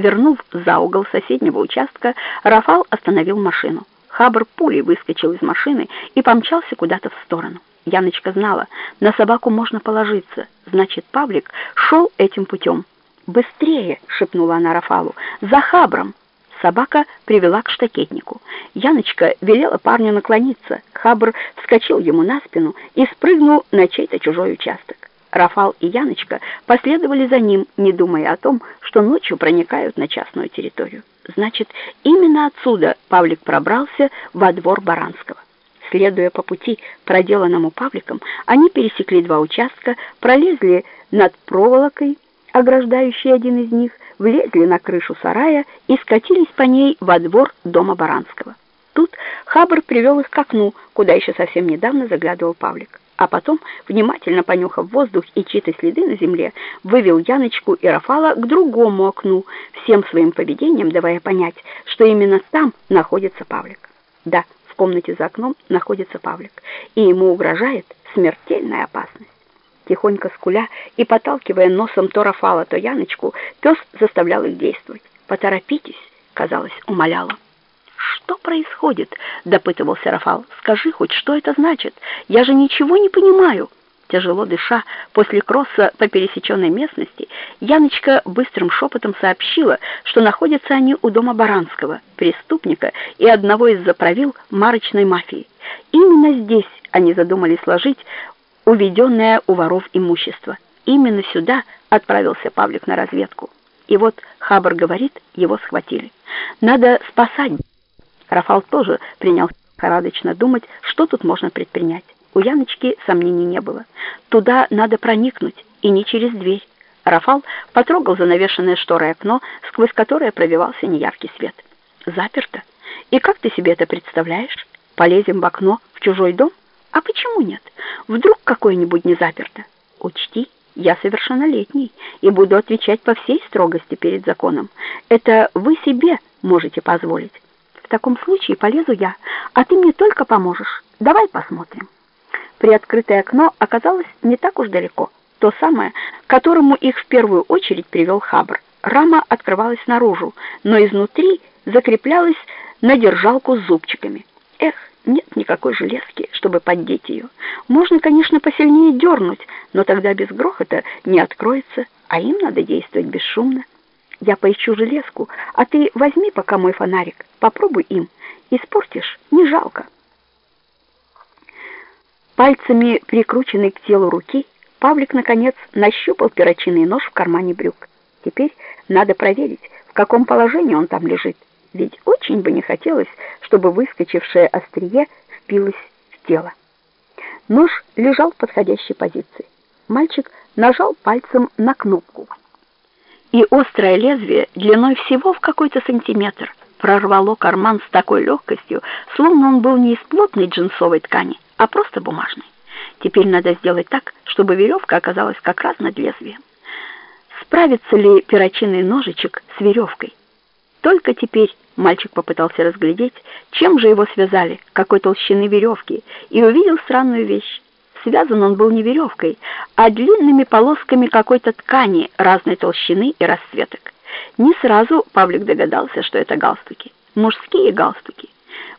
Свернув за угол соседнего участка, Рафал остановил машину. Хабр пулей выскочил из машины и помчался куда-то в сторону. Яночка знала, на собаку можно положиться, значит, Павлик шел этим путем. «Быстрее!» — шепнула она Рафалу. «За Хабром!» Собака привела к штакетнику. Яночка велела парню наклониться. Хабр вскочил ему на спину и спрыгнул на чей-то чужой участок. Рафал и Яночка последовали за ним, не думая о том, что ночью проникают на частную территорию. Значит, именно отсюда Павлик пробрался во двор Баранского. Следуя по пути, проделанному Павликом, они пересекли два участка, пролезли над проволокой, ограждающей один из них, влезли на крышу сарая и скатились по ней во двор дома Баранского. Тут Хабр привел их к окну, куда еще совсем недавно заглядывал Павлик а потом, внимательно понюхав воздух и чьи-то следы на земле, вывел Яночку и Рафала к другому окну, всем своим поведением давая понять, что именно там находится Павлик. Да, в комнате за окном находится Павлик, и ему угрожает смертельная опасность. Тихонько скуля и поталкивая носом то Рафала, то Яночку, пес заставлял их действовать. «Поторопитесь», — казалось, умоляла. «Что происходит?» — допытывался Рафал. «Скажи хоть, что это значит? Я же ничего не понимаю». Тяжело дыша, после кросса по пересеченной местности, Яночка быстрым шепотом сообщила, что находятся они у дома Баранского, преступника и одного из заправил марочной мафии. Именно здесь они задумали сложить уведенное у воров имущество. Именно сюда отправился Павлик на разведку. И вот Хабар говорит, его схватили. Надо спасать. Рафал тоже принял хорадочно думать, что тут можно предпринять. У Яночки сомнений не было. Туда надо проникнуть, и не через дверь. Рафал потрогал занавешенное шторой окно, сквозь которое пробивался неяркий свет. Заперто. И как ты себе это представляешь? Полезем в окно в чужой дом? А почему нет? Вдруг какое-нибудь не заперто? Учти, я совершеннолетний и буду отвечать по всей строгости перед законом. Это вы себе можете позволить. Таком случае полезу я, а ты мне только поможешь. Давай посмотрим. Приоткрытое окно оказалось не так уж далеко. То самое, к которому их в первую очередь привел Хабр. Рама открывалась наружу, но изнутри закреплялась на держалку с зубчиками. Эх, нет никакой железки, чтобы поддеть ее. Можно, конечно, посильнее дернуть, но тогда без грохота не откроется, а им надо действовать бесшумно. Я поищу железку, а ты возьми пока мой фонарик, попробуй им. Испортишь, не жалко. Пальцами, прикрученный к телу руки, Павлик, наконец, нащупал перочинный нож в кармане брюк. Теперь надо проверить, в каком положении он там лежит, ведь очень бы не хотелось, чтобы выскочившее острие впилось в тело. Нож лежал в подходящей позиции. Мальчик нажал пальцем на кнопку и острое лезвие длиной всего в какой-то сантиметр прорвало карман с такой легкостью, словно он был не из плотной джинсовой ткани, а просто бумажной. Теперь надо сделать так, чтобы веревка оказалась как раз над лезвием. Справится ли перочинный ножичек с веревкой? Только теперь мальчик попытался разглядеть, чем же его связали, какой толщины веревки, и увидел странную вещь. Связан он был не веревкой, а длинными полосками какой-то ткани разной толщины и расцветок. Не сразу Павлик догадался, что это галстуки. Мужские галстуки.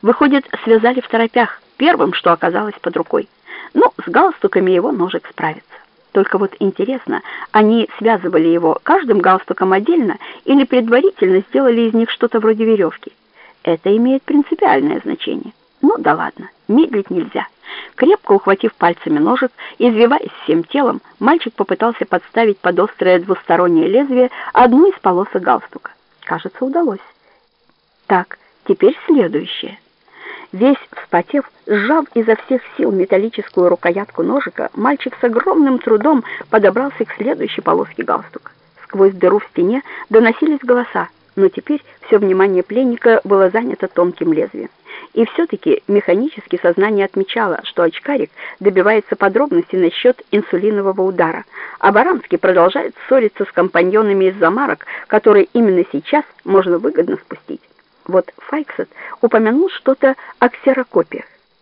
Выходит, связали в торопях, первым, что оказалось под рукой. Ну, с галстуками его ножик справится. Только вот интересно, они связывали его каждым галстуком отдельно или предварительно сделали из них что-то вроде веревки? Это имеет принципиальное значение. Ну да ладно, медлить нельзя. Крепко ухватив пальцами ножик, извиваясь всем телом, мальчик попытался подставить под острое двустороннее лезвие одну из полосок галстука. Кажется, удалось. Так, теперь следующее. Весь вспотев, сжав изо всех сил металлическую рукоятку ножика, мальчик с огромным трудом подобрался к следующей полоске галстука. Сквозь дыру в стене доносились голоса, но теперь все внимание пленника было занято тонким лезвием. И все-таки механически сознание отмечало, что очкарик добивается подробностей насчет инсулинового удара, а Баранский продолжает ссориться с компаньонами из-за марок, которые именно сейчас можно выгодно спустить. Вот Файксет упомянул что-то о ксерокопиях.